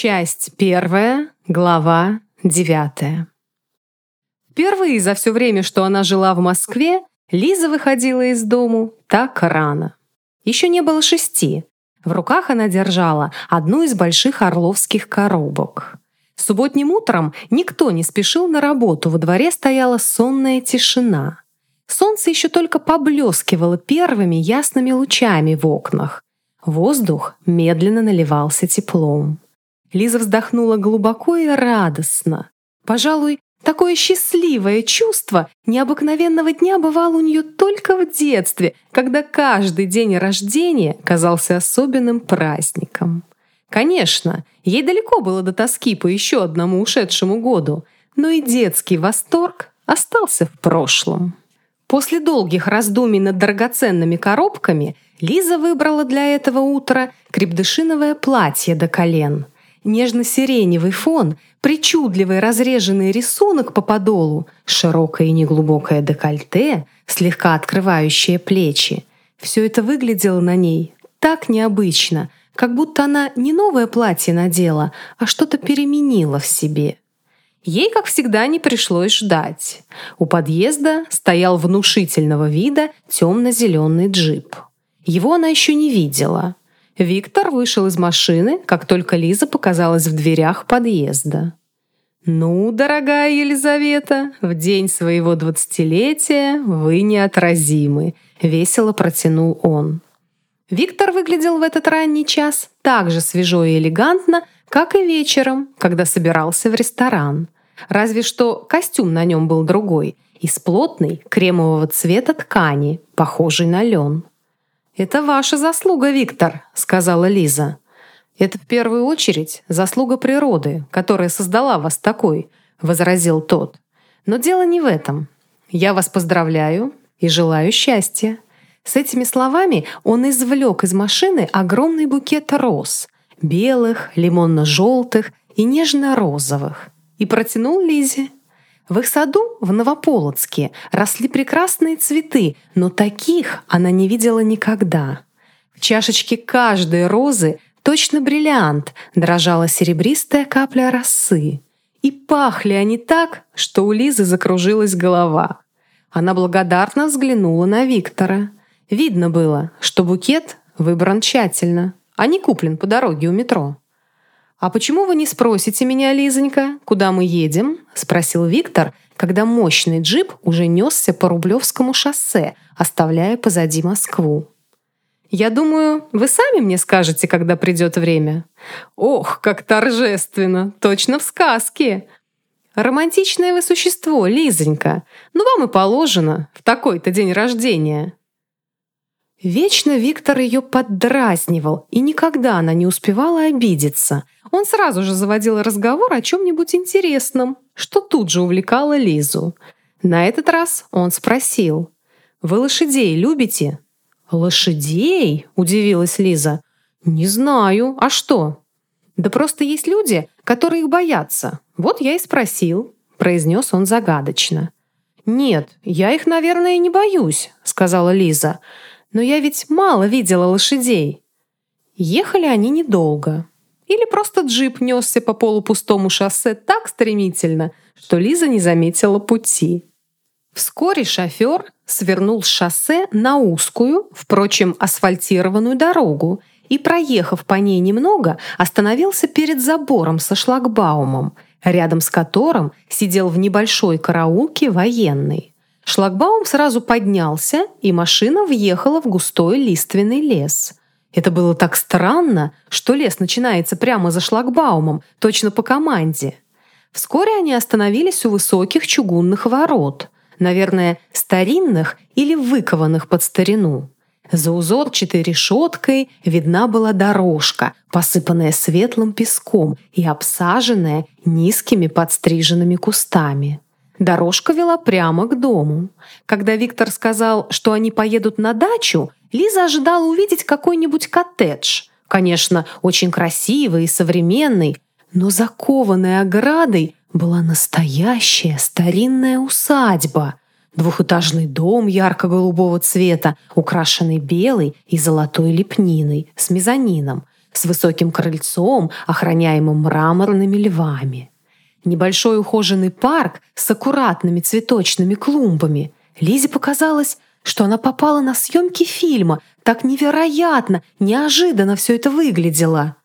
Часть первая, глава девятая. Впервые за все время, что она жила в Москве, Лиза выходила из дому так рано. Еще не было шести. В руках она держала одну из больших орловских коробок. Субботним утром никто не спешил на работу, во дворе стояла сонная тишина. Солнце еще только поблескивало первыми ясными лучами в окнах. Воздух медленно наливался теплом. Лиза вздохнула глубоко и радостно. Пожалуй, такое счастливое чувство необыкновенного дня бывало у нее только в детстве, когда каждый день рождения казался особенным праздником. Конечно, ей далеко было до тоски по еще одному ушедшему году, но и детский восторг остался в прошлом. После долгих раздумий над драгоценными коробками Лиза выбрала для этого утра крепдышиновое платье до колен – нежно-сиреневый фон, причудливый разреженный рисунок по подолу, широкое и неглубокое декольте, слегка открывающее плечи. Все это выглядело на ней так необычно, как будто она не новое платье надела, а что-то переменила в себе. Ей, как всегда, не пришлось ждать. У подъезда стоял внушительного вида темно-зеленый джип. Его она еще не видела — Виктор вышел из машины, как только Лиза показалась в дверях подъезда. «Ну, дорогая Елизавета, в день своего двадцатилетия вы неотразимы», — весело протянул он. Виктор выглядел в этот ранний час так же свежо и элегантно, как и вечером, когда собирался в ресторан. Разве что костюм на нем был другой, из плотной кремового цвета ткани, похожей на лен. «Это ваша заслуга, Виктор», — сказала Лиза. «Это в первую очередь заслуга природы, которая создала вас такой», — возразил тот. «Но дело не в этом. Я вас поздравляю и желаю счастья». С этими словами он извлек из машины огромный букет роз — белых, лимонно-желтых и нежно-розовых — и протянул Лизе. В их саду, в Новополоцке, росли прекрасные цветы, но таких она не видела никогда. В чашечке каждой розы точно бриллиант дрожала серебристая капля росы. И пахли они так, что у Лизы закружилась голова. Она благодарно взглянула на Виктора. Видно было, что букет выбран тщательно, а не куплен по дороге у метро. «А почему вы не спросите меня, Лизонька, куда мы едем?» — спросил Виктор, когда мощный джип уже несся по Рублевскому шоссе, оставляя позади Москву. «Я думаю, вы сами мне скажете, когда придет время». «Ох, как торжественно! Точно в сказке!» «Романтичное вы существо, Лизонька. Ну, вам и положено в такой-то день рождения». Вечно Виктор ее поддразнивал, и никогда она не успевала обидеться. Он сразу же заводил разговор о чем-нибудь интересном, что тут же увлекало Лизу. На этот раз он спросил. «Вы лошадей любите?» «Лошадей?» — удивилась Лиза. «Не знаю. А что?» «Да просто есть люди, которые их боятся. Вот я и спросил», — произнес он загадочно. «Нет, я их, наверное, не боюсь», — сказала Лиза но я ведь мало видела лошадей. Ехали они недолго. Или просто джип несся по полупустому шоссе так стремительно, что Лиза не заметила пути. Вскоре шофер свернул с шоссе на узкую, впрочем, асфальтированную дорогу и, проехав по ней немного, остановился перед забором со шлагбаумом, рядом с которым сидел в небольшой караулке военный. Шлагбаум сразу поднялся, и машина въехала в густой лиственный лес. Это было так странно, что лес начинается прямо за шлагбаумом, точно по команде. Вскоре они остановились у высоких чугунных ворот, наверное, старинных или выкованных под старину. За узорчатой решеткой видна была дорожка, посыпанная светлым песком и обсаженная низкими подстриженными кустами. Дорожка вела прямо к дому. Когда Виктор сказал, что они поедут на дачу, Лиза ожидала увидеть какой-нибудь коттедж. Конечно, очень красивый и современный, но закованной оградой была настоящая старинная усадьба. Двухэтажный дом ярко-голубого цвета, украшенный белой и золотой лепниной, с мезонином, с высоким крыльцом, охраняемым мраморными львами. Небольшой ухоженный парк с аккуратными цветочными клумбами. Лизе показалось, что она попала на съемки фильма. Так невероятно, неожиданно все это выглядело.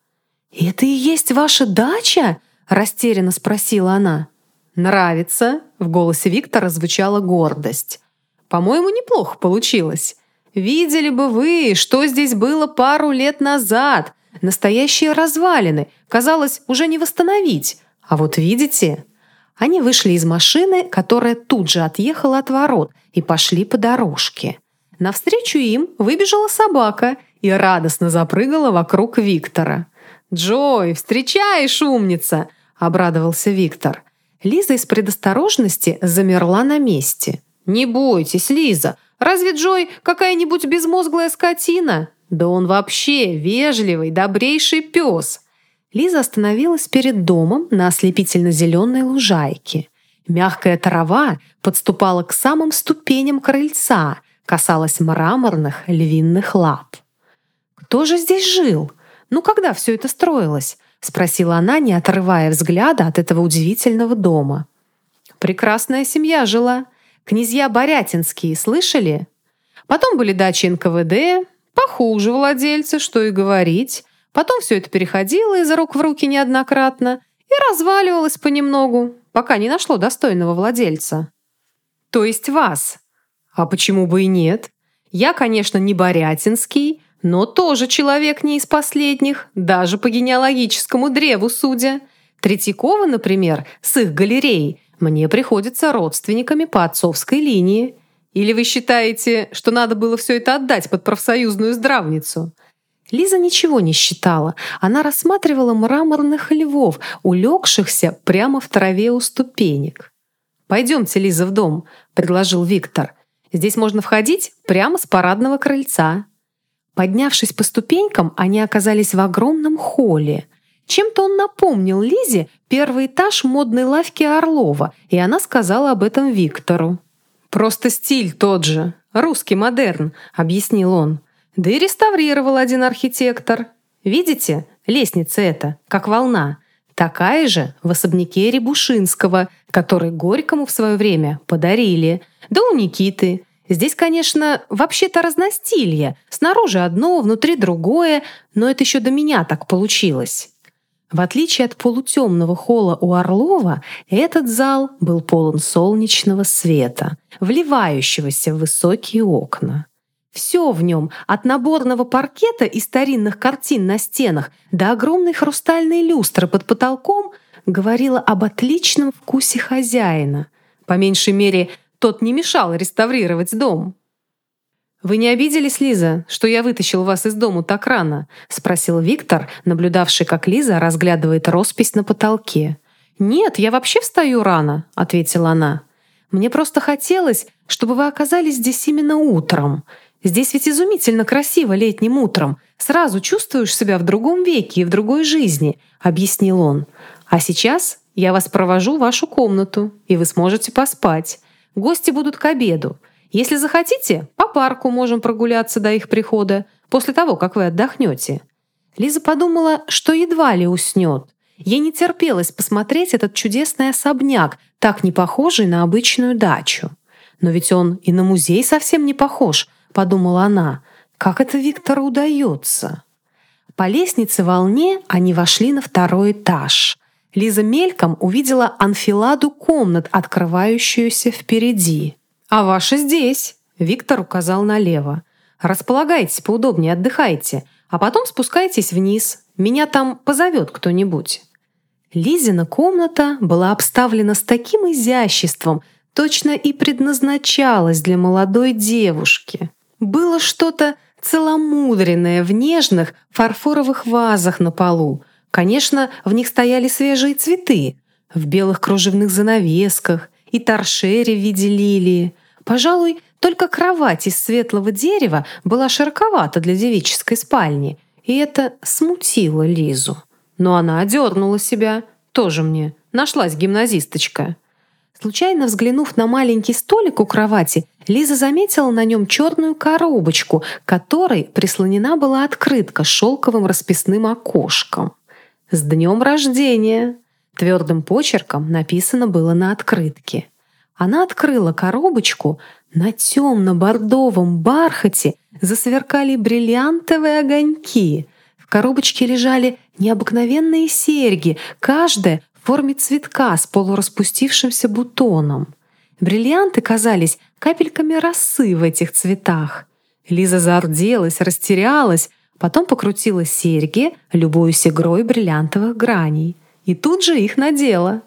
«Это и есть ваша дача?» – растерянно спросила она. «Нравится?» – в голосе Виктора звучала гордость. «По-моему, неплохо получилось. Видели бы вы, что здесь было пару лет назад. Настоящие развалины. Казалось, уже не восстановить. А вот видите?» Они вышли из машины, которая тут же отъехала от ворот, и пошли по дорожке. Навстречу им выбежала собака и радостно запрыгала вокруг Виктора. «Джой, встречаешь, умница!» – обрадовался Виктор. Лиза из предосторожности замерла на месте. «Не бойтесь, Лиза, разве Джой какая-нибудь безмозглая скотина? Да он вообще вежливый, добрейший пес!» Лиза остановилась перед домом на ослепительно-зеленой лужайке. Мягкая трава подступала к самым ступеням крыльца, касалась мраморных львиных лап. «Кто же здесь жил? Ну когда все это строилось?» — спросила она, не отрывая взгляда от этого удивительного дома. «Прекрасная семья жила. Князья Борятинские, слышали? Потом были дачи НКВД, похуже владельцы, что и говорить. Потом все это переходило из рук в руки неоднократно и разваливалось понемногу, пока не нашло достойного владельца. То есть вас. А почему бы и нет? Я, конечно, не Борятинский, но тоже человек не из последних, даже по генеалогическому древу судя. Третьяковы, например, с их галереей, мне приходятся родственниками по отцовской линии. Или вы считаете, что надо было все это отдать под профсоюзную здравницу? Лиза ничего не считала. Она рассматривала мраморных львов, улегшихся прямо в траве у ступенек. «Пойдемте, Лиза, в дом», — предложил Виктор. «Здесь можно входить прямо с парадного крыльца». Поднявшись по ступенькам, они оказались в огромном холле. Чем-то он напомнил Лизе первый этаж модной лавки Орлова, и она сказала об этом Виктору. «Просто стиль тот же, русский модерн», — объяснил он. Да и реставрировал один архитектор. Видите, лестница эта, как волна. Такая же в особняке Рябушинского, который Горькому в свое время подарили. Да у Никиты. Здесь, конечно, вообще-то разностилье. Снаружи одно, внутри другое, но это еще до меня так получилось. В отличие от полутемного холла у Орлова, этот зал был полон солнечного света, вливающегося в высокие окна. Все в нем, от наборного паркета и старинных картин на стенах до огромной хрустальной люстры под потолком, говорило об отличном вкусе хозяина. По меньшей мере, тот не мешал реставрировать дом. «Вы не обиделись, Лиза, что я вытащил вас из дому так рано?» — спросил Виктор, наблюдавший, как Лиза разглядывает роспись на потолке. «Нет, я вообще встаю рано», — ответила она. «Мне просто хотелось, чтобы вы оказались здесь именно утром. Здесь ведь изумительно красиво летним утром. Сразу чувствуешь себя в другом веке и в другой жизни», — объяснил он. «А сейчас я вас провожу в вашу комнату, и вы сможете поспать. Гости будут к обеду. Если захотите, по парку можем прогуляться до их прихода, после того, как вы отдохнете». Лиза подумала, что едва ли уснет. Ей не терпелось посмотреть этот чудесный особняк, так не похожий на обычную дачу. Но ведь он и на музей совсем не похож — подумала она. Как это Виктору удается? По лестнице волне они вошли на второй этаж. Лиза мельком увидела анфиладу комнат, открывающуюся впереди. «А ваша здесь!» — Виктор указал налево. «Располагайтесь поудобнее, отдыхайте, а потом спускайтесь вниз. Меня там позовет кто-нибудь». Лизина комната была обставлена с таким изяществом, точно и предназначалась для молодой девушки. Было что-то целомудренное в нежных фарфоровых вазах на полу. Конечно, в них стояли свежие цветы, в белых кружевных занавесках и торшере в виде лилии. Пожалуй, только кровать из светлого дерева была широковата для девической спальни, и это смутило Лизу. Но она одернула себя. Тоже мне. Нашлась гимназисточка. Случайно взглянув на маленький столик у кровати, Лиза заметила на нем черную коробочку, которой прислонена была открытка с шелковым расписным окошком. «С днем рождения!» Твердым почерком написано было на открытке. Она открыла коробочку, на темно-бордовом бархате засверкали бриллиантовые огоньки. В коробочке лежали необыкновенные серьги, каждая в форме цветка с полураспустившимся бутоном. Бриллианты казались капельками росы в этих цветах. Лиза зарделась, растерялась, потом покрутила серьги, любуясь игрой бриллиантовых граней. И тут же их надела.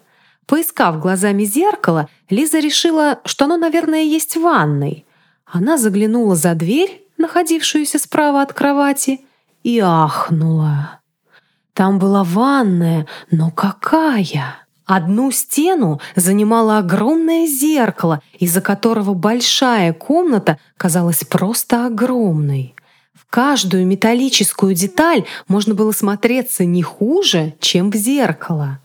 Поискав глазами зеркало, Лиза решила, что оно, наверное, есть в ванной. Она заглянула за дверь, находившуюся справа от кровати, и ахнула. Там была ванная, но какая! Одну стену занимало огромное зеркало, из-за которого большая комната казалась просто огромной. В каждую металлическую деталь можно было смотреться не хуже, чем в зеркало.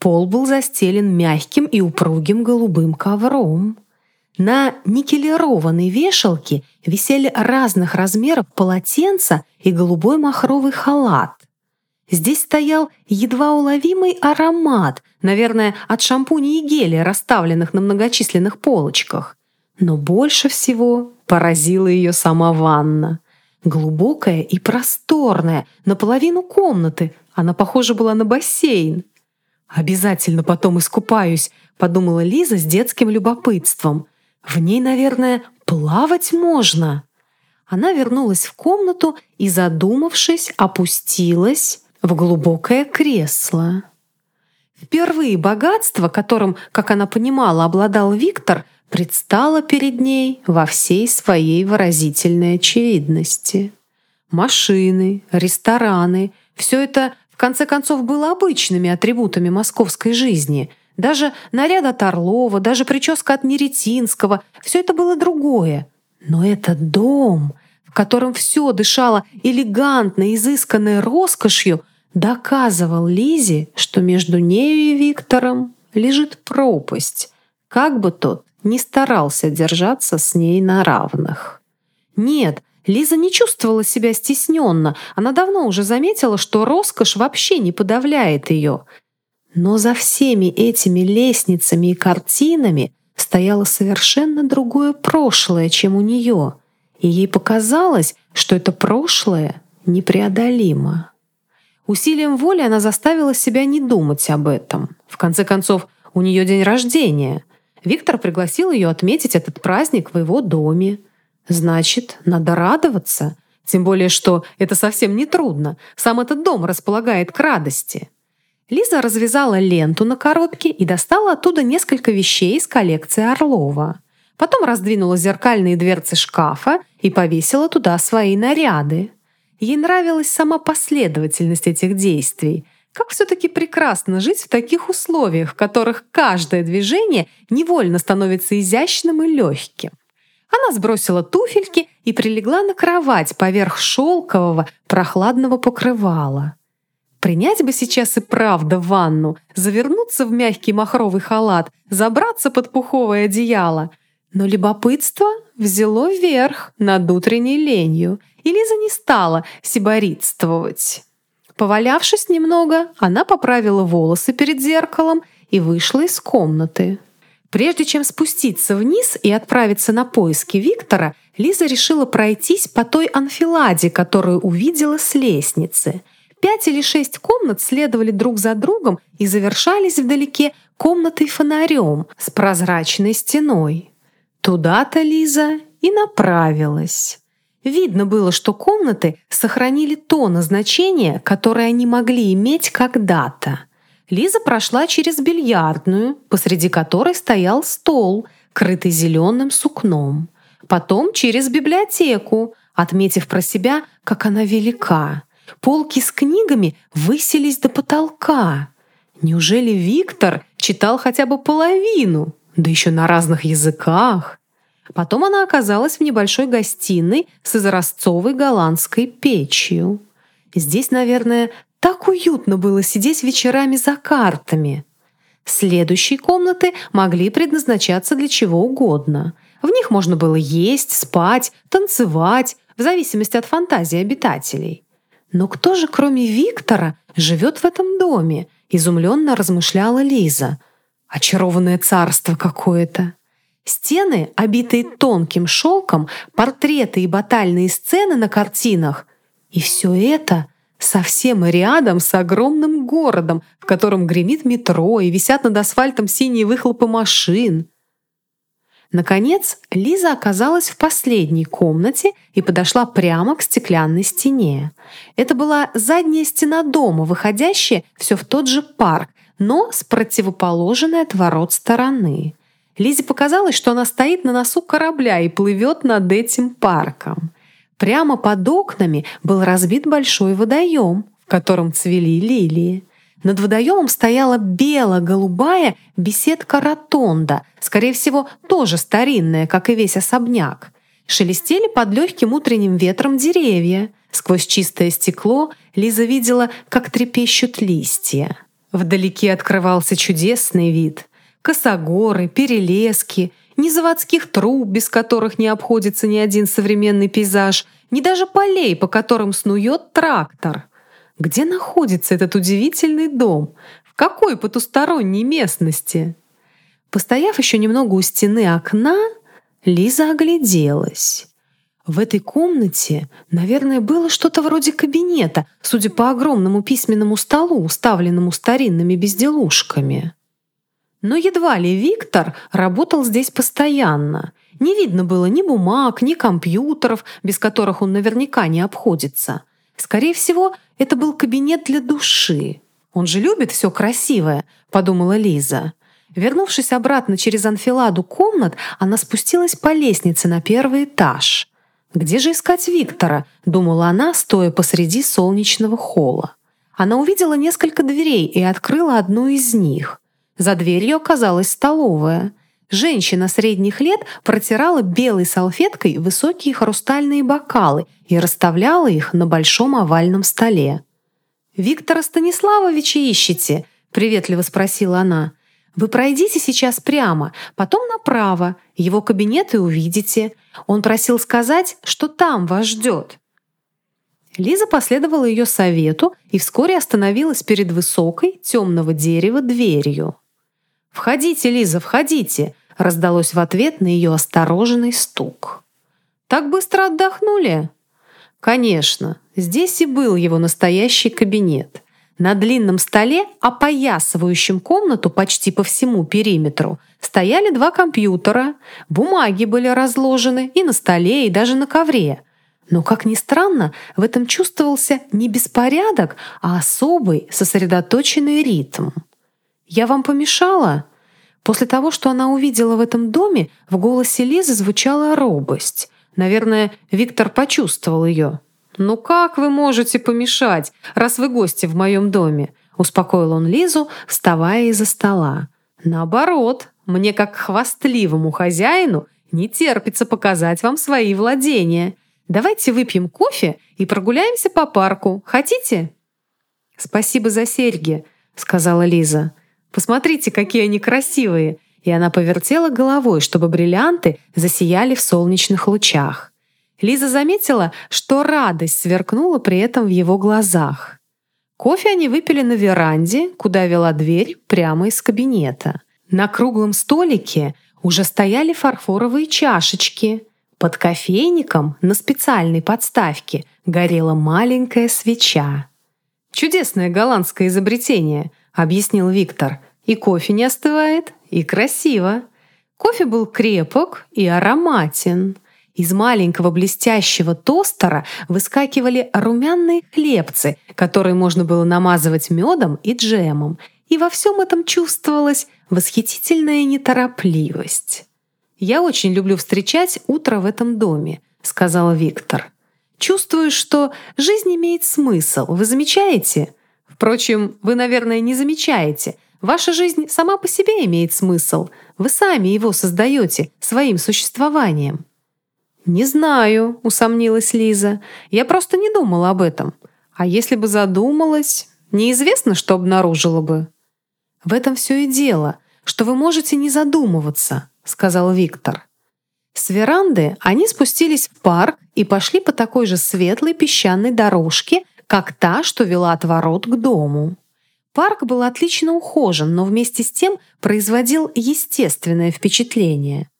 Пол был застелен мягким и упругим голубым ковром. На никелированной вешалке висели разных размеров полотенца и голубой махровый халат. Здесь стоял едва уловимый аромат, наверное, от шампуней и геля, расставленных на многочисленных полочках. Но больше всего поразила ее сама ванна. Глубокая и просторная, наполовину комнаты. Она похожа была на бассейн. «Обязательно потом искупаюсь», — подумала Лиза с детским любопытством. «В ней, наверное, плавать можно». Она вернулась в комнату и, задумавшись, опустилась в глубокое кресло. Впервые богатство, которым, как она понимала, обладал Виктор, предстало перед ней во всей своей выразительной очевидности. Машины, рестораны — все это, в конце концов, было обычными атрибутами московской жизни. Даже наряд от Орлова, даже прическа от Неретинского — все это было другое. Но этот дом, в котором все дышало элегантной, изысканной роскошью — доказывал Лизе, что между нею и Виктором лежит пропасть, как бы тот ни старался держаться с ней на равных. Нет, Лиза не чувствовала себя стесненно. Она давно уже заметила, что роскошь вообще не подавляет ее. Но за всеми этими лестницами и картинами стояло совершенно другое прошлое, чем у нее. И ей показалось, что это прошлое непреодолимо. Усилием воли она заставила себя не думать об этом. В конце концов, у нее день рождения. Виктор пригласил ее отметить этот праздник в его доме. Значит, надо радоваться. Тем более, что это совсем не трудно. Сам этот дом располагает к радости. Лиза развязала ленту на коробке и достала оттуда несколько вещей из коллекции Орлова. Потом раздвинула зеркальные дверцы шкафа и повесила туда свои наряды. Ей нравилась сама последовательность этих действий. Как все-таки прекрасно жить в таких условиях, в которых каждое движение невольно становится изящным и легким. Она сбросила туфельки и прилегла на кровать поверх шелкового прохладного покрывала. Принять бы сейчас и правда ванну, завернуться в мягкий махровый халат, забраться под пуховое одеяло. Но любопытство взяло верх над утренней ленью, и Лиза не стала сиборитствовать. Повалявшись немного, она поправила волосы перед зеркалом и вышла из комнаты. Прежде чем спуститься вниз и отправиться на поиски Виктора, Лиза решила пройтись по той анфиладе, которую увидела с лестницы. Пять или шесть комнат следовали друг за другом и завершались вдалеке комнатой-фонарем с прозрачной стеной. Туда-то Лиза и направилась. Видно было, что комнаты сохранили то назначение, которое они могли иметь когда-то. Лиза прошла через бильярдную, посреди которой стоял стол, крытый зеленым сукном. Потом через библиотеку, отметив про себя, как она велика. Полки с книгами высились до потолка. Неужели Виктор читал хотя бы половину? Да еще на разных языках. Потом она оказалась в небольшой гостиной с изразцовой голландской печью. Здесь, наверное, так уютно было сидеть вечерами за картами. Следующие комнаты могли предназначаться для чего угодно. В них можно было есть, спать, танцевать, в зависимости от фантазии обитателей. Но кто же, кроме Виктора, живет в этом доме? Изумленно размышляла Лиза. Очарованное царство какое-то. Стены, обитые тонким шелком, портреты и батальные сцены на картинах. И все это совсем рядом с огромным городом, в котором гремит метро и висят над асфальтом синие выхлопы машин. Наконец, Лиза оказалась в последней комнате и подошла прямо к стеклянной стене. Это была задняя стена дома, выходящая все в тот же парк, но с противоположной от ворот стороны. Лизе показалось, что она стоит на носу корабля и плывет над этим парком. Прямо под окнами был разбит большой водоем, в котором цвели лилии. Над водоемом стояла бело-голубая беседка-ротонда, скорее всего, тоже старинная, как и весь особняк. Шелестели под легким утренним ветром деревья. Сквозь чистое стекло Лиза видела, как трепещут листья. Вдалеке открывался чудесный вид. Косогоры, перелески, ни заводских труб, без которых не обходится ни один современный пейзаж, ни даже полей, по которым снует трактор — где находится этот удивительный дом? В какой потусторонней местности? Постояв еще немного у стены окна, Лиза огляделась. В этой комнате, наверное, было что-то вроде кабинета, судя по огромному письменному столу, уставленному старинными безделушками. Но едва ли Виктор работал здесь постоянно. Не видно было ни бумаг, ни компьютеров, без которых он наверняка не обходится — Скорее всего, это был кабинет для души. Он же любит все красивое, подумала Лиза. Вернувшись обратно через анфиладу комнат, она спустилась по лестнице на первый этаж. Где же искать Виктора, думала она, стоя посреди солнечного холла. Она увидела несколько дверей и открыла одну из них. За дверью оказалась столовая. Женщина средних лет протирала белой салфеткой высокие хрустальные бокалы и расставляла их на большом овальном столе. «Виктора Станиславовича ищете?» — приветливо спросила она. «Вы пройдите сейчас прямо, потом направо, его кабинет и увидите. Он просил сказать, что там вас ждет». Лиза последовала ее совету и вскоре остановилась перед высокой, темного дерева дверью. «Входите, Лиза, входите!» раздалось в ответ на ее осторожный стук. «Так быстро отдохнули?» Конечно, здесь и был его настоящий кабинет. На длинном столе, опоясывающем комнату почти по всему периметру, стояли два компьютера, бумаги были разложены и на столе, и даже на ковре. Но, как ни странно, в этом чувствовался не беспорядок, а особый сосредоточенный ритм. «Я вам помешала?» После того, что она увидела в этом доме, в голосе Лизы звучала робость. Наверное, Виктор почувствовал ее. «Ну как вы можете помешать, раз вы гости в моем доме?» Успокоил он Лизу, вставая из-за стола. «Наоборот, мне как хвастливому хозяину не терпится показать вам свои владения. Давайте выпьем кофе и прогуляемся по парку. Хотите?» «Спасибо за серьги», — сказала Лиза. Посмотрите, какие они красивые!» И она повертела головой, чтобы бриллианты засияли в солнечных лучах. Лиза заметила, что радость сверкнула при этом в его глазах. Кофе они выпили на веранде, куда вела дверь прямо из кабинета. На круглом столике уже стояли фарфоровые чашечки. Под кофейником на специальной подставке горела маленькая свеча. «Чудесное голландское изобретение», — объяснил Виктор. И кофе не остывает, и красиво. Кофе был крепок и ароматен. Из маленького блестящего тостера выскакивали румяные хлебцы, которые можно было намазывать медом и джемом. И во всем этом чувствовалась восхитительная неторопливость. «Я очень люблю встречать утро в этом доме», — сказал Виктор. «Чувствую, что жизнь имеет смысл. Вы замечаете?» Впрочем, вы, наверное, не замечаете — Ваша жизнь сама по себе имеет смысл. Вы сами его создаете своим существованием». «Не знаю», — усомнилась Лиза. «Я просто не думала об этом. А если бы задумалась, неизвестно, что обнаружила бы». «В этом все и дело, что вы можете не задумываться», — сказал Виктор. С веранды они спустились в парк и пошли по такой же светлой песчаной дорожке, как та, что вела от ворот к дому. Парк был отлично ухожен, но вместе с тем производил естественное впечатление.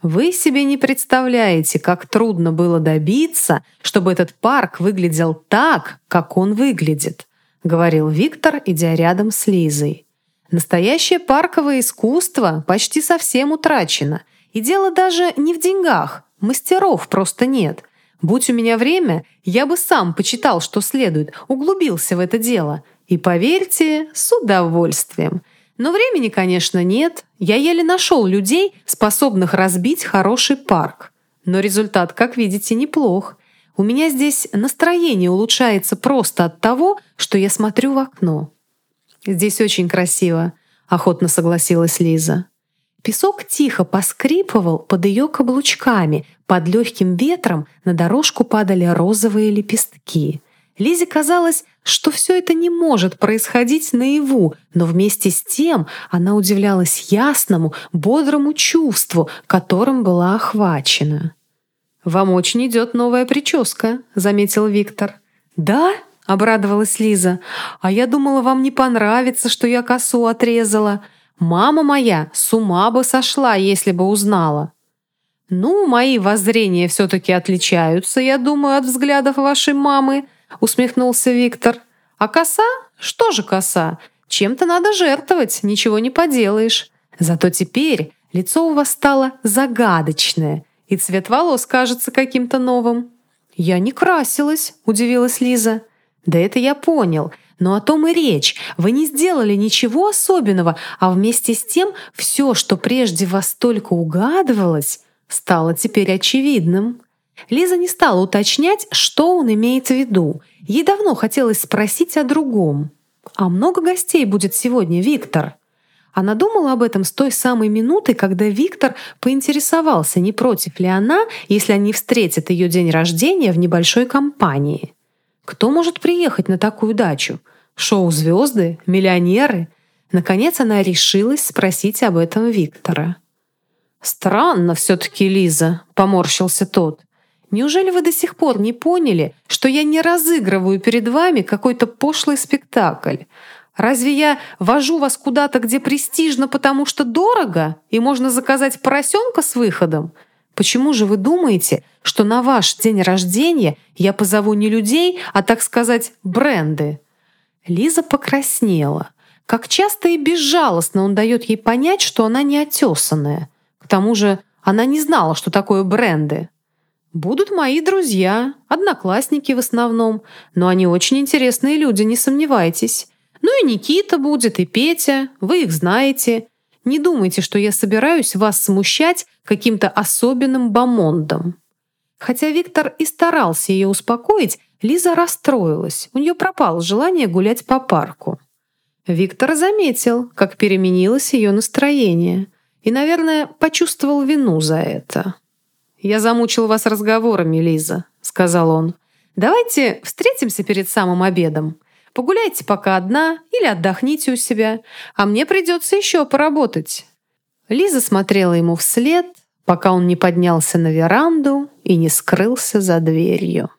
Вы себе не представляете, как трудно было добиться, чтобы этот парк выглядел так, как он выглядит, говорил Виктор, идя рядом с Лизой. Настоящее парковое искусство почти совсем утрачено. И дело даже не в деньгах, мастеров просто нет. Будь у меня время, я бы сам почитал, что следует, углубился в это дело. И поверьте, с удовольствием. Но времени, конечно, нет. Я еле нашел людей, способных разбить хороший парк. Но результат, как видите, неплох. У меня здесь настроение улучшается просто от того, что я смотрю в окно. Здесь очень красиво, охотно согласилась Лиза. Песок тихо поскрипывал под ее каблучками. Под легким ветром на дорожку падали розовые лепестки. Лизе казалось, что все это не может происходить наяву, но вместе с тем она удивлялась ясному, бодрому чувству, которым была охвачена. «Вам очень идет новая прическа», — заметил Виктор. «Да?» — обрадовалась Лиза. «А я думала, вам не понравится, что я косу отрезала. Мама моя с ума бы сошла, если бы узнала». «Ну, мои воззрения все-таки отличаются, я думаю, от взглядов вашей мамы», — усмехнулся Виктор. «А коса? Что же коса? Чем-то надо жертвовать, ничего не поделаешь. Зато теперь лицо у вас стало загадочное, и цвет волос кажется каким-то новым». «Я не красилась», — удивилась Лиза. «Да это я понял. Но о том и речь. Вы не сделали ничего особенного, а вместе с тем все, что прежде вас только угадывалось, стало теперь очевидным». Лиза не стала уточнять, что он имеет в виду. Ей давно хотелось спросить о другом. «А много гостей будет сегодня, Виктор?» Она думала об этом с той самой минуты, когда Виктор поинтересовался, не против ли она, если они встретят ее день рождения в небольшой компании. Кто может приехать на такую дачу? Шоу-звезды? Миллионеры? Наконец она решилась спросить об этом Виктора. «Странно все-таки, Лиза», — поморщился тот. Неужели вы до сих пор не поняли, что я не разыгрываю перед вами какой-то пошлый спектакль? Разве я вожу вас куда-то, где престижно, потому что дорого, и можно заказать поросенка с выходом? Почему же вы думаете, что на ваш день рождения я позову не людей, а, так сказать, бренды?» Лиза покраснела. Как часто и безжалостно он дает ей понять, что она не отесанная. К тому же она не знала, что такое бренды. Будут мои друзья, одноклассники в основном, но они очень интересные люди, не сомневайтесь. Ну и Никита будет, и Петя, вы их знаете. Не думайте, что я собираюсь вас смущать каким-то особенным бомондом. Хотя Виктор и старался ее успокоить, Лиза расстроилась. У нее пропало желание гулять по парку. Виктор заметил, как переменилось ее настроение, и, наверное, почувствовал вину за это. «Я замучил вас разговорами, Лиза», — сказал он. «Давайте встретимся перед самым обедом. Погуляйте пока одна или отдохните у себя, а мне придется еще поработать». Лиза смотрела ему вслед, пока он не поднялся на веранду и не скрылся за дверью.